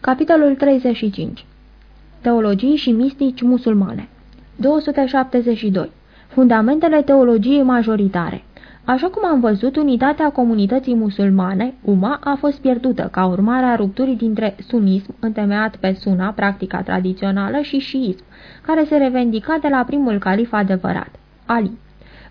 Capitolul 35 Teologii și mistici musulmane. 272 Fundamentele teologiei majoritare. Așa cum am văzut, unitatea comunității musulmane, UMA, a fost pierdută ca urmare a rupturii dintre sunism, întemeiat pe suna, practica tradițională, și șiism, care se revendica de la primul calif adevărat, Ali.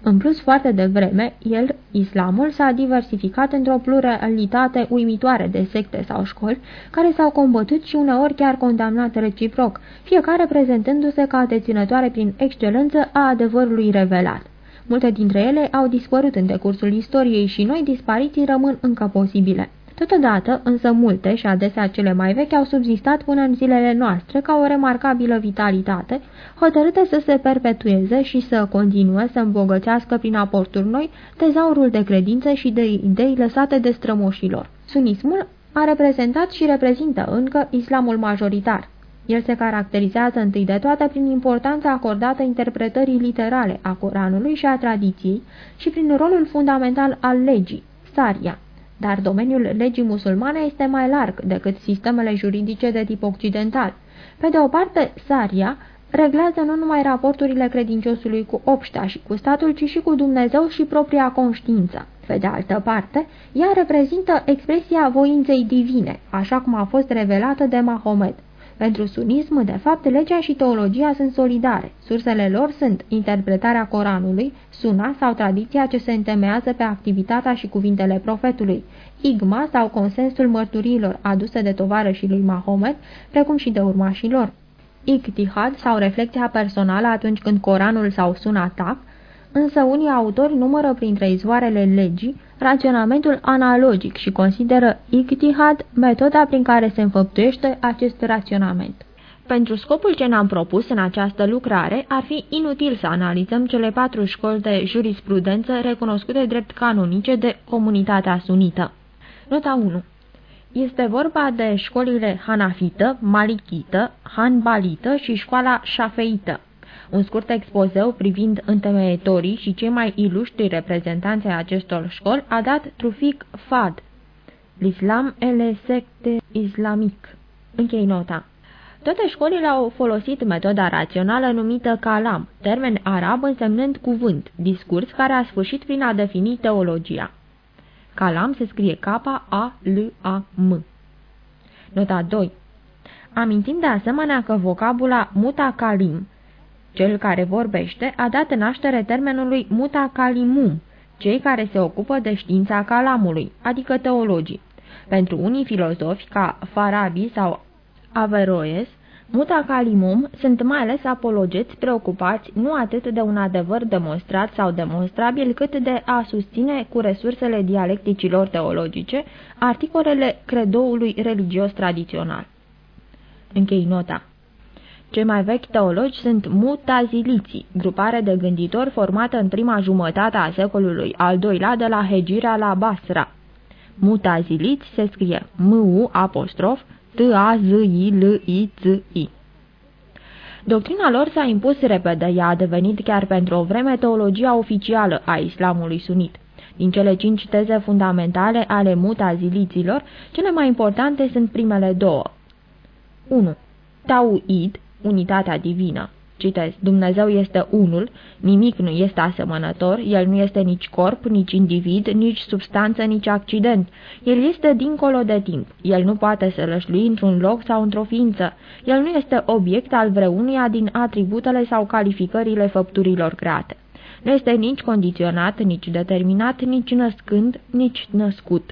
În plus, foarte devreme, el, islamul, s-a diversificat într-o pluralitate uimitoare de secte sau școli, care s-au combătut și uneori chiar condamnat reciproc, fiecare prezentându-se ca deținătoare prin excelență a adevărului revelat. Multe dintre ele au dispărut în decursul istoriei și noi dispariții rămân încă posibile. Totodată, însă multe și adesea cele mai vechi au subzistat până în zilele noastre ca o remarcabilă vitalitate, hotărâtă să se perpetueze și să continue să îmbogățească prin aporturi noi tezaurul de credință și de idei lăsate de strămoșilor. Sunismul a reprezentat și reprezintă încă islamul majoritar. El se caracterizează întâi de toate prin importanța acordată interpretării literale a Coranului și a tradiției și prin rolul fundamental al legii, saria. Dar domeniul legii musulmane este mai larg decât sistemele juridice de tip occidental. Pe de o parte, saria reglează nu numai raporturile credinciosului cu obștea și cu statul, ci și cu Dumnezeu și propria conștiință. Pe de altă parte, ea reprezintă expresia voinței divine, așa cum a fost revelată de Mahomet. Pentru sunism, de fapt, legea și teologia sunt solidare. Sursele lor sunt interpretarea Coranului, suna sau tradiția ce se întemeiază pe activitatea și cuvintele profetului, igma sau consensul mărturiilor aduse de tovarășii lui Mahomet, precum și de urmașii lor. Ictihad sau reflecția personală atunci când Coranul sau suna tac, însă unii autori numără printre izvoarele legii raționamentul analogic și consideră ictihad metoda prin care se înfăptuiește acest raționament. Pentru scopul ce ne-am propus în această lucrare, ar fi inutil să analizăm cele patru școli de jurisprudență recunoscute drept canonice de comunitatea sunită. Nota 1 este vorba de școlile hanafită, malichită, hanbalită și școala șafeită. Un scurt expozeu privind întemeietorii și cei mai iluștri reprezentanți ai acestor școli a dat Trufik Fad, L'Islam et le secte islamic. Închei nota. Toate școlile au folosit metoda rațională numită calam, termen arab însemnând cuvânt, discurs care a sfârșit prin a defini teologia. Calam se scrie K-A-L-A-M. Nota 2. Amintim de asemenea că vocabula mutakalim cel care vorbește a dat naștere termenului mutacalimum, cei care se ocupă de știința calamului, adică teologii. Pentru unii filozofi, ca Farabi sau Averroes, mutacalimum sunt mai ales apologeți preocupați nu atât de un adevăr demonstrat sau demonstrabil, cât de a susține cu resursele dialecticilor teologice articolele credoului religios tradițional. Închei nota. Cei mai vechi teologi sunt mutaziliții, grupare de gânditori formată în prima jumătate a secolului al doilea de la Hegira la Basra. Mutaziliți se scrie M-U apostrof T-A-Z-I-L-I-Z-I. Doctrina lor s-a impus repede, ea a devenit chiar pentru o vreme teologia oficială a islamului sunit. Din cele cinci teze fundamentale ale mutaziliților, cele mai importante sunt primele două. 1. Tauid, unitatea divină. Citez, Dumnezeu este unul, nimic nu este asemănător, El nu este nici corp, nici individ, nici substanță, nici accident. El este dincolo de timp. El nu poate să lășlui într-un loc sau într-o ființă. El nu este obiect al vreunia din atributele sau calificările făpturilor create. Nu este nici condiționat, nici determinat, nici născând, nici născut.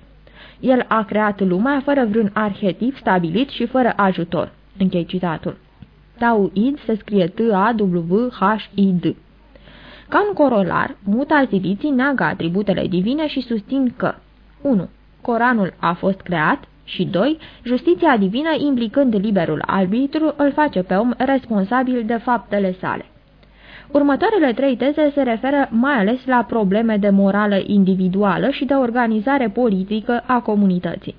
El a creat lumea fără vreun arhetip stabilit și fără ajutor. Închei citatul. Tauid se scrie T-A-W-H-I-D. Ca un corolar, mutaziliții neagă atributele divine și susțin că 1. Coranul a fost creat și 2. Justiția divină, implicând liberul arbitru, îl face pe om responsabil de faptele sale. Următoarele trei teze se referă mai ales la probleme de morală individuală și de organizare politică a comunității.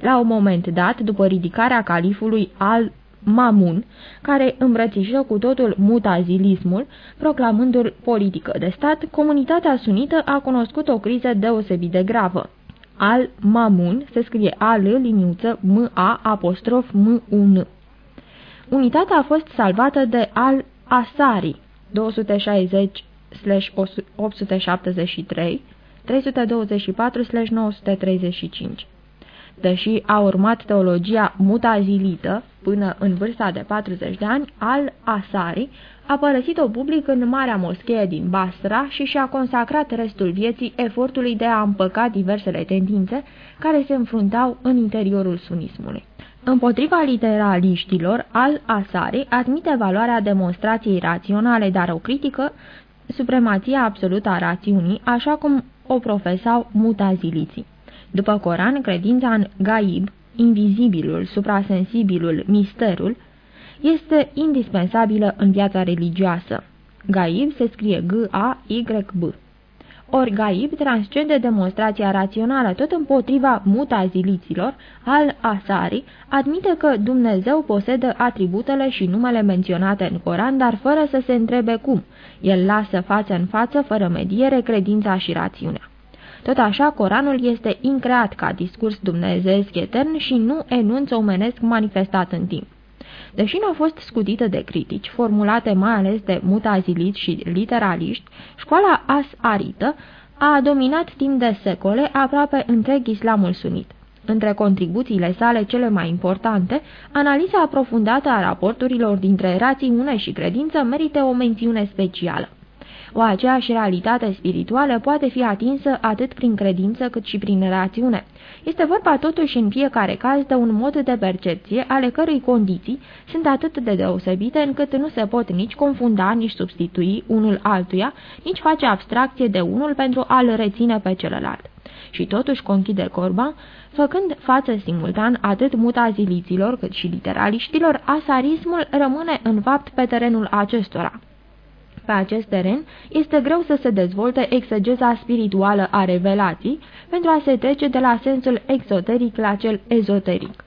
La un moment dat, după ridicarea califului al Mamun, care îmbrățișă cu totul mutazilismul, proclamându-l politică de stat, comunitatea sunită a cunoscut o criză deosebit de gravă. Al Mamun se scrie A-L liniuță M-A apostrof M-U-N. Unitatea a fost salvată de Al Asari 260 873 324-935. Deși a urmat teologia mutazilită până în vârsta de 40 de ani, al-Asari a părăsit-o public în Marea Moschee din Basra și și-a consacrat restul vieții efortului de a împăca diversele tendințe care se înfruntau în interiorul sunismului. Împotriva literaliștilor, al-Asari admite valoarea demonstrației raționale, dar o critică supremația absolută a rațiunii, așa cum o profesau mutaziliții. După Coran, credința în gaib, invizibilul, suprasensibilul, misterul, este indispensabilă în viața religioasă. Gaib se scrie G-A-Y-B. Ori Gaib transcende demonstrația rațională tot împotriva mutaziliților, al Asari admite că Dumnezeu posedă atributele și numele menționate în Coran, dar fără să se întrebe cum. El lasă față în față, fără mediere, credința și rațiunea. Tot așa, Coranul este increat ca discurs dumnezeesc etern și nu enunț omenesc manifestat în timp. Deși nu a fost scutită de critici, formulate mai ales de mutaziliți și literaliști, școala as-arită a dominat timp de secole aproape întreg islamul sunit. Între contribuțiile sale cele mai importante, analiza aprofundată a raporturilor dintre rațiune și credință merită o mențiune specială. O aceeași realitate spirituală poate fi atinsă atât prin credință cât și prin rațiune. Este vorba totuși în fiecare caz de un mod de percepție ale cărui condiții sunt atât de deosebite încât nu se pot nici confunda, nici substitui unul altuia, nici face abstracție de unul pentru a-l reține pe celălalt. Și totuși conchide Corban, făcând față simultan atât mutaziliților cât și literaliștilor, asarismul rămâne în fapt pe terenul acestora. Pe acest teren este greu să se dezvolte exegeza spirituală a revelației pentru a se trece de la sensul exoteric la cel ezoteric.